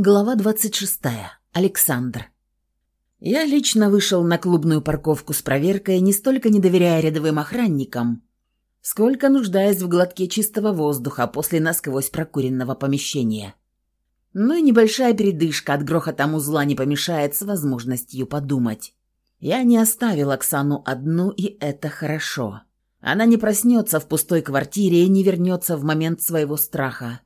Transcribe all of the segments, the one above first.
Глава 26. Александр. Я лично вышел на клубную парковку с проверкой, не столько не доверяя рядовым охранникам, сколько нуждаясь в глотке чистого воздуха после насквозь прокуренного помещения. Ну и небольшая передышка от грохота музла не помешает с возможностью подумать. Я не оставил Оксану одну, и это хорошо. Она не проснется в пустой квартире и не вернется в момент своего страха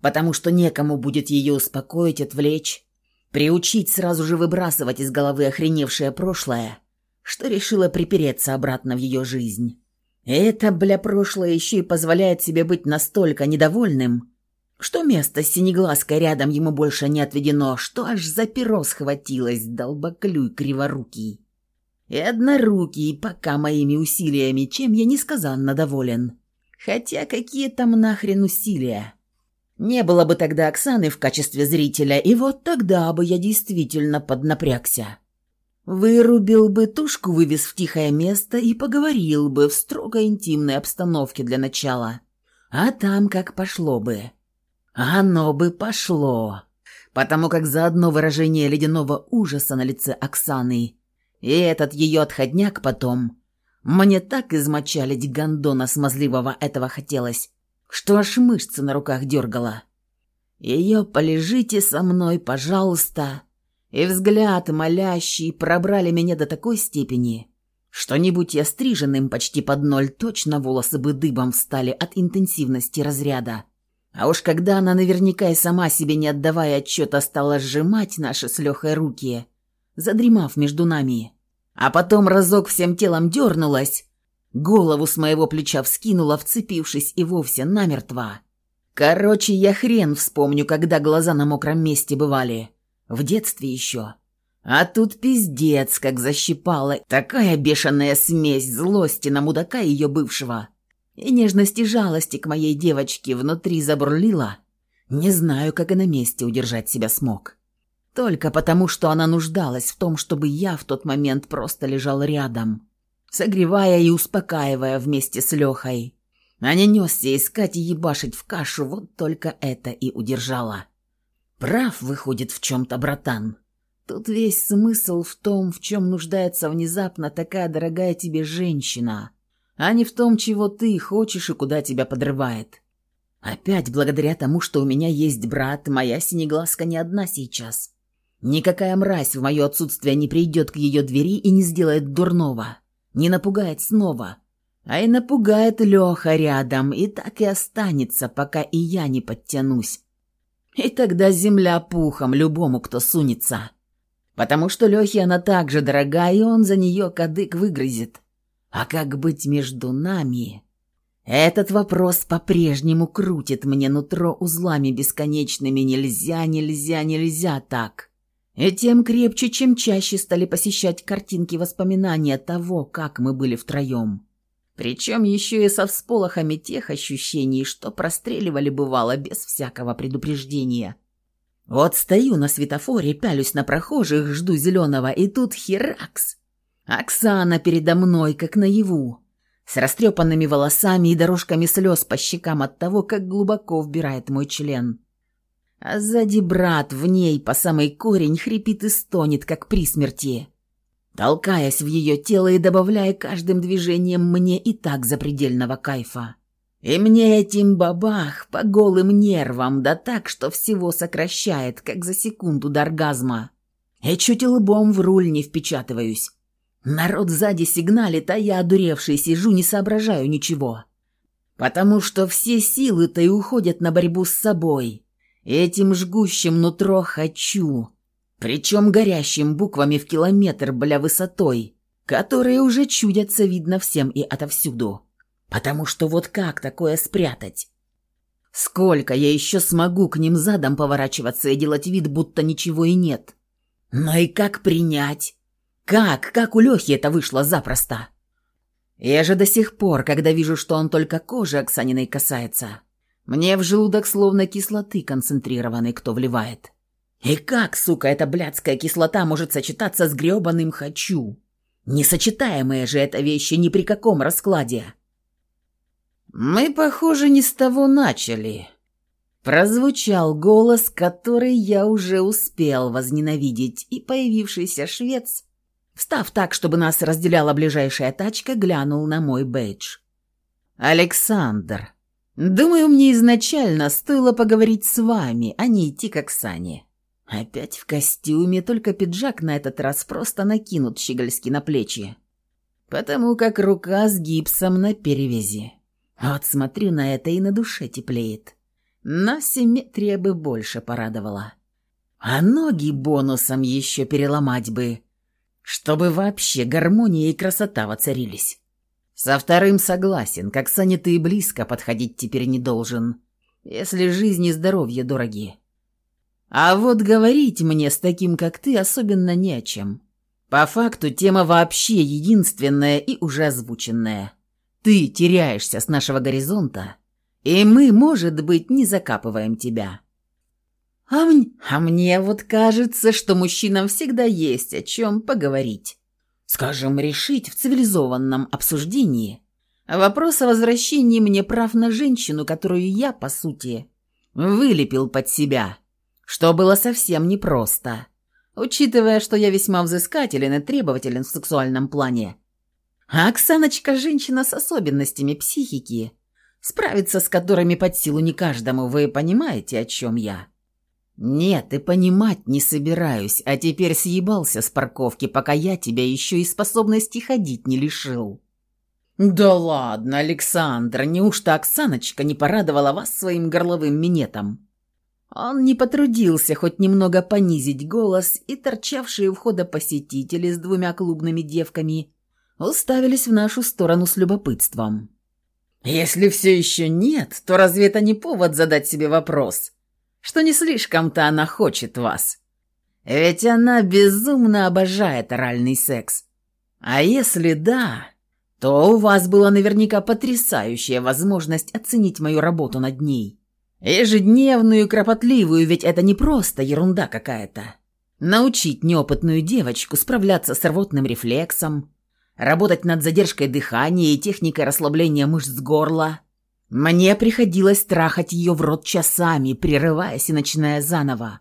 потому что некому будет ее успокоить, отвлечь, приучить сразу же выбрасывать из головы охреневшее прошлое, что решила припереться обратно в ее жизнь. Это, бля, прошлое еще и позволяет себе быть настолько недовольным, что место с синеглазкой рядом ему больше не отведено, что аж за перо схватилось, долбоклюй криворукий. И однорукий, пока моими усилиями, чем я несказанно доволен. Хотя какие там нахрен усилия? Не было бы тогда Оксаны в качестве зрителя, и вот тогда бы я действительно поднапрягся. Вырубил бы тушку, вывез в тихое место и поговорил бы в строго интимной обстановке для начала. А там как пошло бы. Оно бы пошло. Потому как за одно выражение ледяного ужаса на лице Оксаны и этот ее отходняк потом... Мне так измочалить гондона смазливого этого хотелось, что аж мышцы на руках дергала. Ее «полежите со мной, пожалуйста» и взгляд молящий пробрали меня до такой степени, что не будь я стриженным почти под ноль, точно волосы бы дыбом встали от интенсивности разряда. А уж когда она наверняка и сама себе не отдавая отчета стала сжимать наши с Лехой руки, задремав между нами, а потом разок всем телом дернулась, Голову с моего плеча вскинула, вцепившись и вовсе намертво. Короче, я хрен вспомню, когда глаза на мокром месте бывали. В детстве еще. А тут пиздец, как защипала. Такая бешеная смесь злости на мудака ее бывшего. И нежности жалости к моей девочке внутри забурлила. Не знаю, как и на месте удержать себя смог. Только потому, что она нуждалась в том, чтобы я в тот момент просто лежал рядом согревая и успокаивая вместе с Лехой. А не несся искать и ебашить в кашу, вот только это и удержало. Прав выходит в чем-то, братан. Тут весь смысл в том, в чем нуждается внезапно такая дорогая тебе женщина, а не в том, чего ты хочешь и куда тебя подрывает. Опять благодаря тому, что у меня есть брат, моя синеглазка не одна сейчас. Никакая мразь в мое отсутствие не придет к ее двери и не сделает дурного. Не напугает снова, а и напугает Леха рядом, и так и останется, пока и я не подтянусь. И тогда земля пухом любому, кто сунется. Потому что Лехе она так же дорога, и он за нее кадык выгрызет. А как быть между нами? Этот вопрос по-прежнему крутит мне нутро узлами бесконечными. Нельзя, нельзя, нельзя так. И тем крепче, чем чаще стали посещать картинки воспоминания того, как мы были втроем. Причем еще и со всполохами тех ощущений, что простреливали бывало без всякого предупреждения. Вот стою на светофоре, пялюсь на прохожих, жду зеленого, и тут херакс. Оксана передо мной, как наяву, с растрепанными волосами и дорожками слез по щекам от того, как глубоко вбирает мой член. А сзади брат в ней по самый корень хрипит и стонет, как при смерти, толкаясь в ее тело и добавляя каждым движением мне и так запредельного кайфа. И мне этим бабах по голым нервам, да так, что всего сокращает, как за секунду до оргазма. И чуть лбом в руль не впечатываюсь. Народ сзади сигналит, а я, одуревший, сижу, не соображаю ничего. Потому что все силы-то и уходят на борьбу с собой. Этим жгущим нутро хочу, причем горящим буквами в километр, бля, высотой, которые уже чудятся видно всем и отовсюду. Потому что вот как такое спрятать? Сколько я еще смогу к ним задом поворачиваться и делать вид, будто ничего и нет? Но и как принять? Как? Как у Лехи это вышло запросто? Я же до сих пор, когда вижу, что он только кожи Оксаниной касается, мне в желудок словно кислоты концентрированной кто вливает. И как, сука, эта блядская кислота может сочетаться с грёбаным «хочу»? Несочетаемые же это вещи ни при каком раскладе. Мы, похоже, не с того начали. Прозвучал голос, который я уже успел возненавидеть, и появившийся швец, встав так, чтобы нас разделяла ближайшая тачка, глянул на мой бейдж. «Александр, думаю, мне изначально стоило поговорить с вами, а не идти к Оксане. Опять в костюме, только пиджак на этот раз просто накинут щегольски на плечи, потому как рука с гипсом на перевязи. Вот смотрю на это и на душе теплеет». Но симметрия бы больше порадовала. А ноги бонусом еще переломать бы, чтобы вообще гармония и красота воцарились. Со вторым согласен, как Саня ты и близко подходить теперь не должен, если жизнь и здоровье дороги. А вот говорить мне с таким, как ты, особенно не о чем. По факту тема вообще единственная и уже озвученная. Ты теряешься с нашего горизонта, и мы, может быть, не закапываем тебя. А, мне, а мне вот кажется, что мужчинам всегда есть о чем поговорить. Скажем, решить в цивилизованном обсуждении вопрос о возвращении мне прав на женщину, которую я, по сути, вылепил под себя, что было совсем непросто, учитывая, что я весьма взыскателен и требователен в сексуальном плане. А Оксаночка – женщина с особенностями психики – справиться с которыми под силу не каждому, вы понимаете, о чем я?» «Нет, и понимать не собираюсь, а теперь съебался с парковки, пока я тебя еще и способности ходить не лишил». «Да ладно, Александр, неужто Оксаночка не порадовала вас своим горловым минетом?» Он не потрудился хоть немного понизить голос, и торчавшие у входа посетители с двумя клубными девками уставились в нашу сторону с любопытством. Если все еще нет, то разве это не повод задать себе вопрос, что не слишком-то она хочет вас? Ведь она безумно обожает оральный секс. А если да, то у вас была наверняка потрясающая возможность оценить мою работу над ней. Ежедневную и кропотливую, ведь это не просто ерунда какая-то. Научить неопытную девочку справляться с рвотным рефлексом, работать над задержкой дыхания и техникой расслабления мышц горла. Мне приходилось трахать ее в рот часами, прерываясь и начиная заново.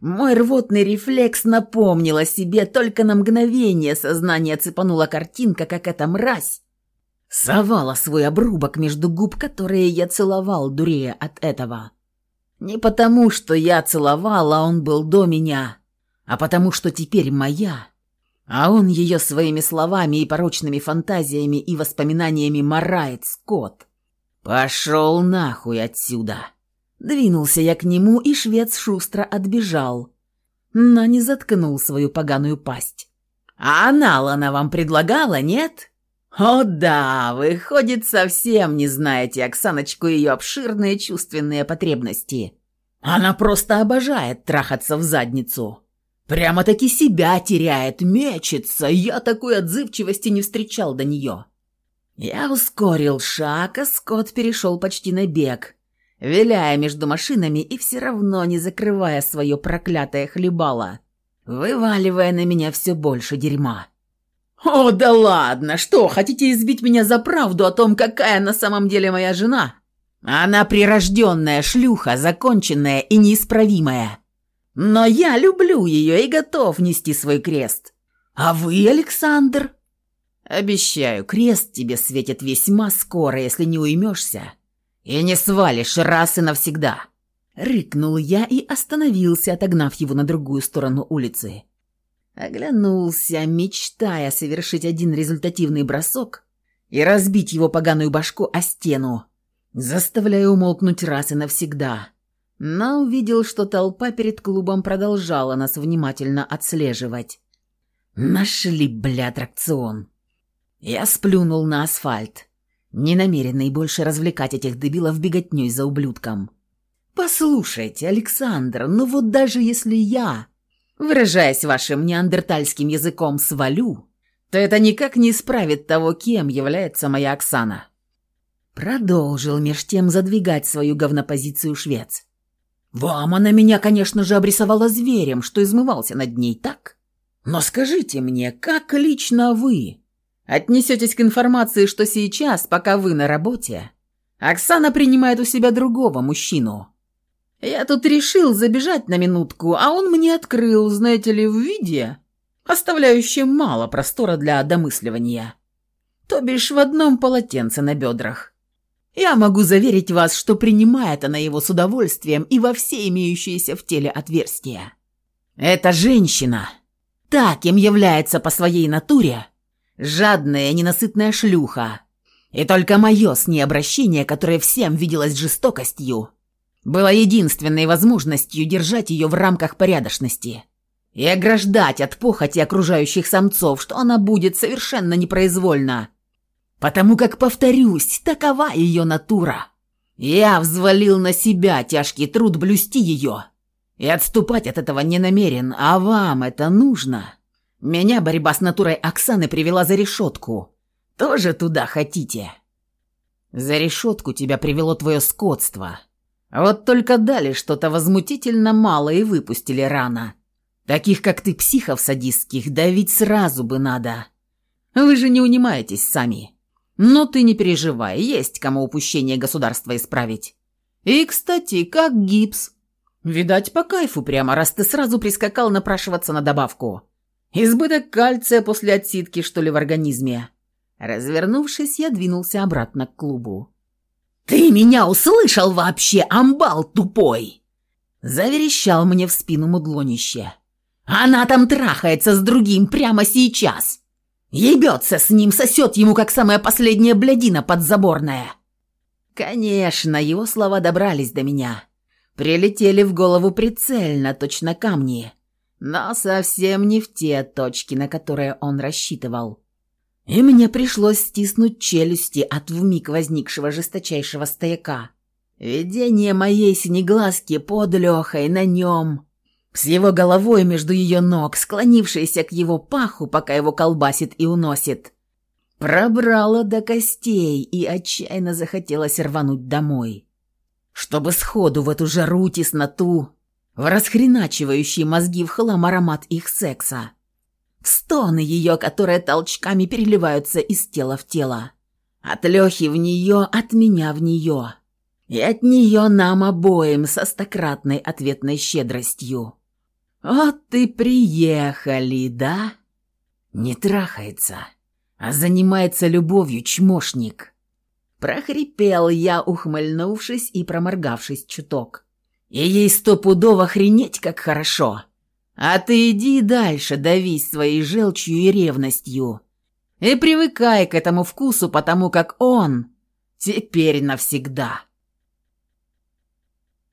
Мой рвотный рефлекс напомнил о себе только на мгновение сознание цепанула картинка, как эта мразь совала свой обрубок между губ, которые я целовал, дурея от этого. Не потому, что я целовал, а он был до меня, а потому, что теперь моя. А он ее своими словами и порочными фантазиями и воспоминаниями марает, скот. «Пошел нахуй отсюда!» Двинулся я к нему, и швец шустро отбежал, но не заткнул свою поганую пасть. «А анал она вам предлагала, нет?» «О да, выходит, совсем не знаете Оксаночку ее обширные чувственные потребности. Она просто обожает трахаться в задницу». Прямо-таки себя теряет, мечется. Я такой отзывчивости не встречал до нее. Я ускорил шаг, а Скотт перешел почти на бег, виляя между машинами и все равно не закрывая свое проклятое хлебало, вываливая на меня все больше дерьма. «О, да ладно! Что, хотите избить меня за правду о том, какая на самом деле моя жена? Она прирожденная шлюха, законченная и неисправимая. Но я люблю ее и готов нести свой крест. А вы, Александр? Обещаю, крест тебе светит весьма скоро, если не уймешься и не свалишь раз и навсегда. Рыкнул я и остановился, отогнав его на другую сторону улицы. Оглянулся, мечтая совершить один результативный бросок и разбить его поганую башку о стену, заставляя умолкнуть раз и навсегда но увидел, что толпа перед клубом продолжала нас внимательно отслеживать. «Нашли, бля, аттракцион!» Я сплюнул на асфальт, не намеренный больше развлекать этих дебилов беготней за ублюдком. «Послушайте, Александр, ну вот даже если я, выражаясь вашим неандертальским языком, свалю, то это никак не исправит того, кем является моя Оксана». Продолжил меж тем задвигать свою говнопозицию швец. Вам она меня, конечно же, обрисовала зверем, что измывался над ней, так? Но скажите мне, как лично вы отнесетесь к информации, что сейчас, пока вы на работе, Оксана принимает у себя другого мужчину. Я тут решил забежать на минутку, а он мне открыл, знаете ли, в виде, оставляющем мало простора для домысливания. То бишь в одном полотенце на бедрах. Я могу заверить вас, что принимает она его с удовольствием и во все имеющиеся в теле отверстия. Эта женщина, та, кем является по своей натуре, жадная, ненасытная шлюха. И только мое с ней обращение, которое всем виделось жестокостью, было единственной возможностью держать ее в рамках порядочности и ограждать от похоти окружающих самцов, что она будет совершенно непроизвольно. Потому как, повторюсь, такова ее натура. Я взвалил на себя тяжкий труд блюсти ее и отступать от этого не намерен, а вам это нужно. Меня борьба с натурой Оксаны привела за решетку. Тоже туда хотите? За решетку тебя привело твое скотство. Вот только дали что-то возмутительно мало и выпустили рано. Таких, как ты, психов садистских, давить сразу бы надо. Вы же не унимаетесь сами. Но ты не переживай, есть кому упущение государства исправить. И, кстати, как гипс. Видать, по кайфу прямо, раз ты сразу прискакал напрашиваться на добавку. Избыток кальция после отсидки, что ли, в организме. Развернувшись, я двинулся обратно к клубу. «Ты меня услышал вообще, амбал тупой!» Заверещал мне в спину мудлонище. «Она там трахается с другим прямо сейчас!» Ебется с ним, сосет ему, как самая последняя блядина подзаборная. Конечно, его слова добрались до меня. Прилетели в голову прицельно, точно камни. Но совсем не в те точки, на которые он рассчитывал и мне пришлось стиснуть челюсти от вмиг возникшего жесточайшего стояка. Видение моей синеглазки под Лехой на нем, с его головой между ее ног, склонившейся к его паху, пока его колбасит и уносит, пробрало до костей и отчаянно захотелось рвануть домой. Чтобы сходу в эту жару тесноту, в расхреначивающий мозги в хлам аромат их секса. Стоны ее, которые толчками переливаются из тела в тело. От Лехи в нее, от меня в нее. И от нее нам обоим со стократной ответной щедростью. Вот и приехали, да? Не трахается, а занимается любовью чмошник. Прохрипел я, ухмыльнувшись и проморгавшись чуток. И ей стопудово охренеть, как хорошо. А ты иди дальше, давись своей желчью и ревностью. И привыкай к этому вкусу, потому как он теперь навсегда».